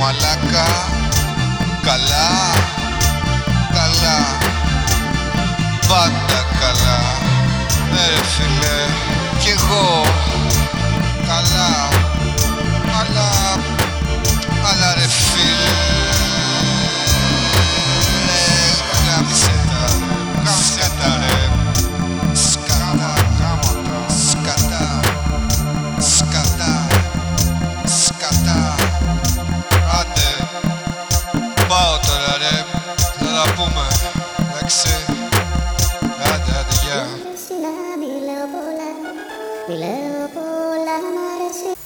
μαλάκα. Καλά, καλά. Πάντα καλά. Ναι ρε φίλε πάω τώρα ρε Θα τα πούμε Εντάξει Άντε άντε γεια Μιλάω πολλά Μιλάω πολλά μ' αρέσει